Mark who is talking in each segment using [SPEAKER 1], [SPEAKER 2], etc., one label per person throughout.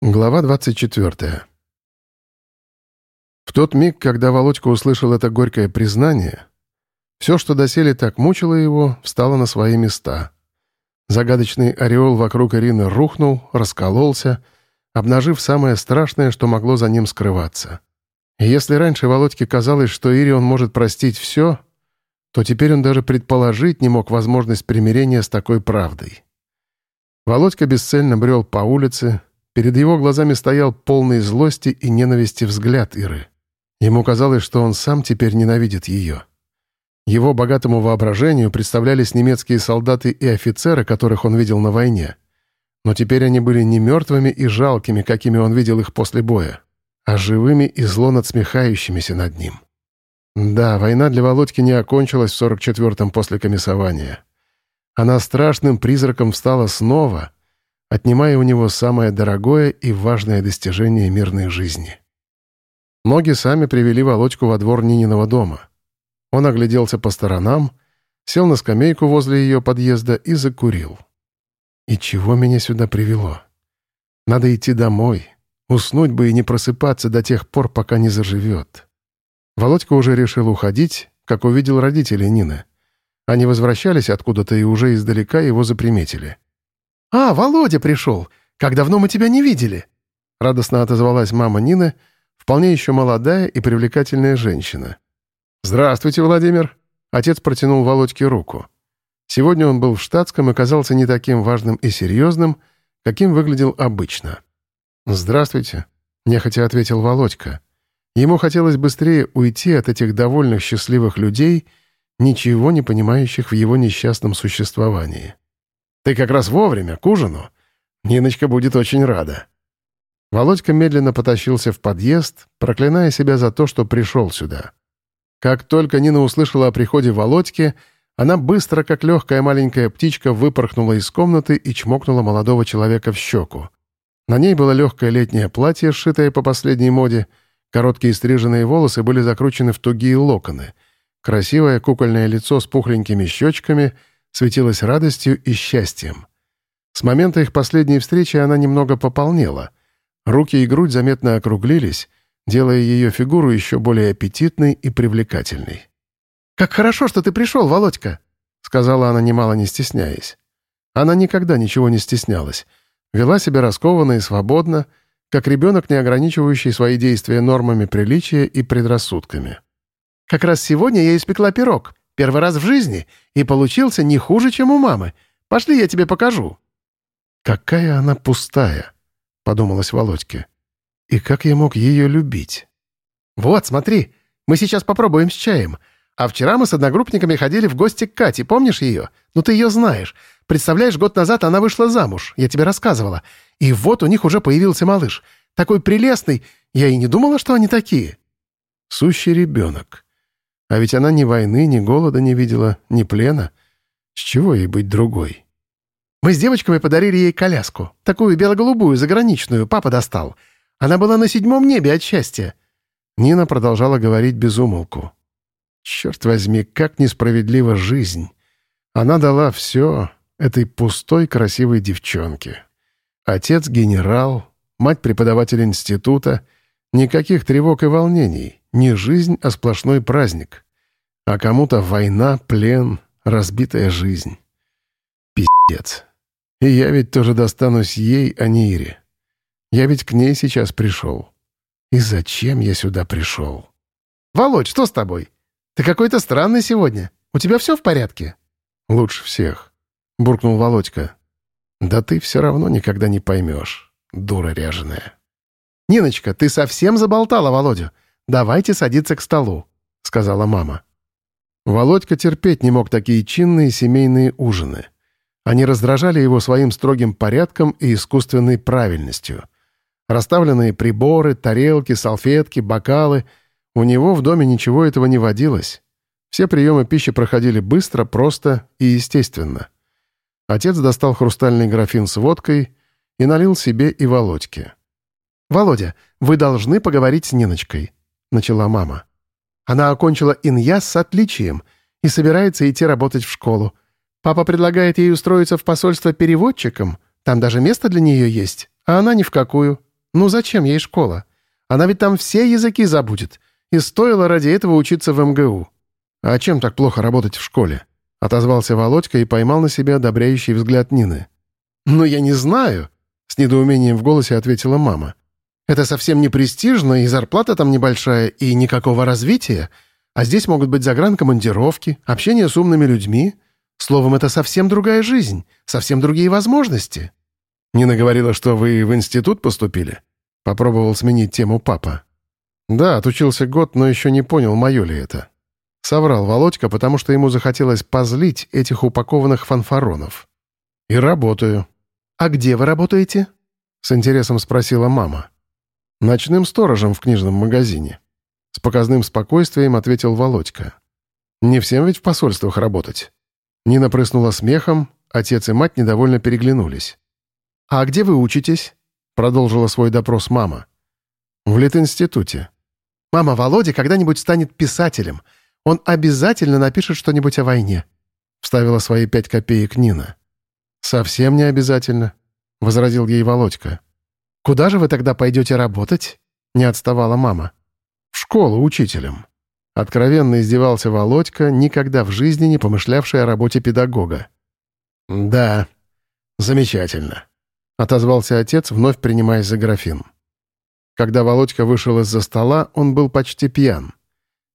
[SPEAKER 1] Глава 24. В тот миг, когда Володька услышал это горькое признание, все, что доселе так мучило его, встало на свои места. Загадочный ореол вокруг Ирины рухнул, раскололся, обнажив самое страшное, что могло за ним скрываться. И если раньше Володьке казалось, что Ире он может простить все, то теперь он даже предположить не мог возможность примирения с такой правдой. Володька бесцельно брел по улице, Перед его глазами стоял полный злости и ненависти взгляд Иры. Ему казалось, что он сам теперь ненавидит ее. Его богатому воображению представлялись немецкие солдаты и офицеры, которых он видел на войне. Но теперь они были не мертвыми и жалкими, какими он видел их после боя, а живыми и зло надсмехающимися над ним. Да, война для Володьки не окончилась в 44-м после комиссования. Она страшным призраком встала снова — отнимая у него самое дорогое и важное достижение мирной жизни. Ноги сами привели Володьку во двор Нининого дома. Он огляделся по сторонам, сел на скамейку возле ее подъезда и закурил. «И чего меня сюда привело? Надо идти домой, уснуть бы и не просыпаться до тех пор, пока не заживет». Володька уже решил уходить, как увидел родителей Нины. Они возвращались откуда-то и уже издалека его заприметили — «А, Володя пришел! Как давно мы тебя не видели!» Радостно отозвалась мама Нины, вполне еще молодая и привлекательная женщина. «Здравствуйте, Владимир!» Отец протянул Володьке руку. Сегодня он был в штатском и казался не таким важным и серьезным, каким выглядел обычно. «Здравствуйте», — нехотя ответил Володька. Ему хотелось быстрее уйти от этих довольных счастливых людей, ничего не понимающих в его несчастном существовании. Ты как раз вовремя, к ужину. Ниночка будет очень рада». Володька медленно потащился в подъезд, проклиная себя за то, что пришел сюда. Как только Нина услышала о приходе Володьки, она быстро, как легкая маленькая птичка, выпорхнула из комнаты и чмокнула молодого человека в щеку. На ней было легкое летнее платье, сшитое по последней моде, короткие стриженные волосы были закручены в тугие локоны, красивое кукольное лицо с пухленькими щечками — светилась радостью и счастьем. С момента их последней встречи она немного пополнела. Руки и грудь заметно округлились, делая ее фигуру еще более аппетитной и привлекательной. «Как хорошо, что ты пришел, Володька!» — сказала она, немало не стесняясь. Она никогда ничего не стеснялась. Вела себя раскованно и свободно, как ребенок, не ограничивающий свои действия нормами приличия и предрассудками. «Как раз сегодня я испекла пирог. Первый раз в жизни, и получился не хуже, чем у мамы. Пошли, я тебе покажу». «Какая она пустая», — подумалась Володьке. «И как я мог ее любить?» «Вот, смотри, мы сейчас попробуем с чаем. А вчера мы с одногруппниками ходили в гости к Кате, помнишь ее? Ну ты ее знаешь. Представляешь, год назад она вышла замуж, я тебе рассказывала. И вот у них уже появился малыш. Такой прелестный, я и не думала, что они такие». «Сущий ребенок», а ведь она ни войны, ни голода не видела, ни плена. С чего ей быть другой? Мы с девочками подарили ей коляску. Такую бело-голубую, заграничную, папа достал. Она была на седьмом небе от счастья. Нина продолжала говорить без умолку. Черт возьми, как несправедлива жизнь. Она дала все этой пустой красивой девчонке. Отец — генерал, мать — преподаватель института. Никаких тревог и волнений. Не жизнь, а сплошной праздник. А кому-то война, плен, разбитая жизнь. Пиздец. И я ведь тоже достанусь ей, а не Ире. Я ведь к ней сейчас пришел. И зачем я сюда пришел? «Володь, что с тобой? Ты какой-то странный сегодня. У тебя все в порядке?» «Лучше всех», — буркнул Володька. «Да ты все равно никогда не поймешь, дура ряженая».
[SPEAKER 2] «Ниночка, ты совсем заболтала Володю. «Давайте садиться к столу», — сказала мама.
[SPEAKER 1] Володька терпеть не мог такие чинные семейные ужины. Они раздражали его своим строгим порядком и искусственной правильностью. Расставленные приборы, тарелки, салфетки, бокалы. У него в доме ничего этого не водилось. Все приемы пищи проходили быстро, просто и естественно. Отец достал хрустальный графин с водкой и налил себе и Володьке.
[SPEAKER 2] «Володя, вы должны поговорить с Ниночкой», — начала мама. Она окончила иньяс с отличием и собирается идти работать в школу. Папа предлагает ей устроиться в посольство переводчиком, там даже место для нее есть, а она ни в какую. Ну зачем ей школа? Она ведь там все языки забудет. И стоило ради этого учиться в МГУ.
[SPEAKER 1] А чем так плохо работать в школе? Отозвался Володька и поймал на себя одобряющий взгляд Нины.
[SPEAKER 2] «Ну, я не знаю», — с недоумением в голосе ответила мама. «Это совсем не престижно, и зарплата там небольшая, и никакого развития. А здесь могут быть загранкомандировки, общение с умными людьми. Словом, это совсем другая жизнь, совсем другие возможности».
[SPEAKER 1] «Нина говорила, что вы в институт поступили?» Попробовал сменить тему папа. «Да, отучился год, но еще не понял, мое ли это». Соврал Володька, потому что ему захотелось позлить этих упакованных фанфаронов. «И работаю».
[SPEAKER 2] «А где вы работаете?»
[SPEAKER 1] — с интересом спросила мама. «Ночным сторожем в книжном магазине». С показным спокойствием ответил Володька. «Не всем ведь в посольствах работать». Нина прыснула смехом, отец и мать недовольно переглянулись.
[SPEAKER 2] «А где вы учитесь?» — продолжила свой допрос мама.
[SPEAKER 1] «В Литинституте».
[SPEAKER 2] «Мама, Володя когда-нибудь станет писателем. Он обязательно напишет что-нибудь о войне», — вставила свои пять копеек Нина.
[SPEAKER 1] «Совсем не обязательно», — возразил ей Володька.
[SPEAKER 2] «Куда же вы тогда пойдете работать?» — не отставала мама.
[SPEAKER 1] «В школу учителем». Откровенно издевался Володька, никогда в жизни не помышлявший о работе педагога. «Да, замечательно», — отозвался отец, вновь принимаясь за графин. Когда Володька вышел из-за стола, он был почти пьян.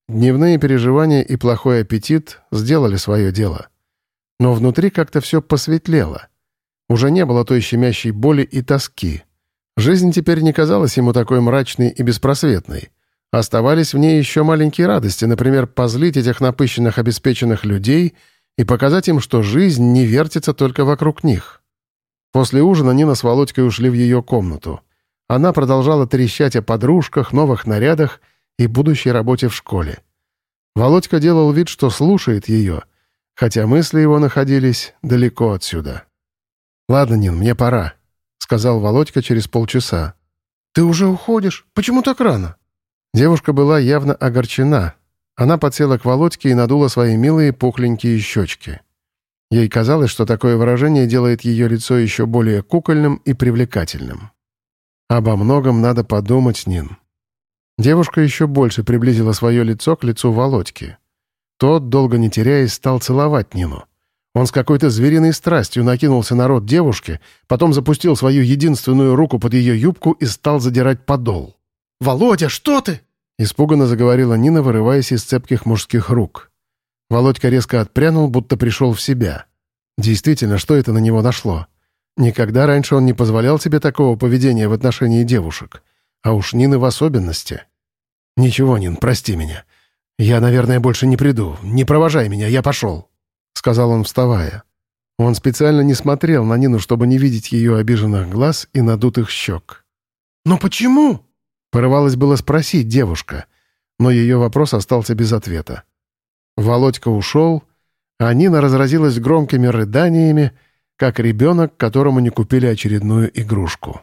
[SPEAKER 1] Дневные переживания и плохой аппетит сделали свое дело. Но внутри как-то все посветлело. Уже не было той щемящей боли и тоски. Жизнь теперь не казалась ему такой мрачной и беспросветной. Оставались в ней еще маленькие радости, например, позлить этих напыщенных обеспеченных людей и показать им, что жизнь не вертится только вокруг них. После ужина Нина с Володькой ушли в ее комнату. Она продолжала трещать о подружках, новых нарядах — и будущей работе в школе. Володька делал вид, что слушает ее, хотя мысли его находились далеко отсюда. «Ладно, Нин, мне пора», — сказал Володька через полчаса.
[SPEAKER 2] «Ты уже уходишь? Почему так рано?»
[SPEAKER 1] Девушка была явно огорчена. Она подсела к Володьке и надула свои милые пухленькие щечки. Ей казалось, что такое выражение делает ее лицо еще более кукольным и привлекательным. «Обо многом надо подумать, Нин», Девушка еще больше приблизила свое лицо к лицу Володьки. Тот, долго не теряясь, стал целовать Нину. Он с какой-то звериной страстью накинулся на рот девушки, потом запустил свою единственную руку под ее юбку и стал задирать подол.
[SPEAKER 2] «Володя, что ты?»
[SPEAKER 1] — испуганно заговорила Нина, вырываясь из цепких мужских рук. Володька резко отпрянул, будто пришел в себя. Действительно, что это на него нашло? Никогда раньше он не позволял себе такого поведения в отношении девушек. А уж Нины в особенности. «Ничего, Нин, прости меня. Я, наверное, больше не приду. Не провожай меня, я пошел», — сказал он, вставая. Он специально не смотрел на Нину, чтобы не видеть ее обиженных глаз и надутых щек.
[SPEAKER 2] «Но почему?»
[SPEAKER 1] — порывалась было спросить девушка, но ее вопрос остался без ответа. Володька ушел, а Нина разразилась громкими рыданиями, как ребенок, которому не купили очередную игрушку.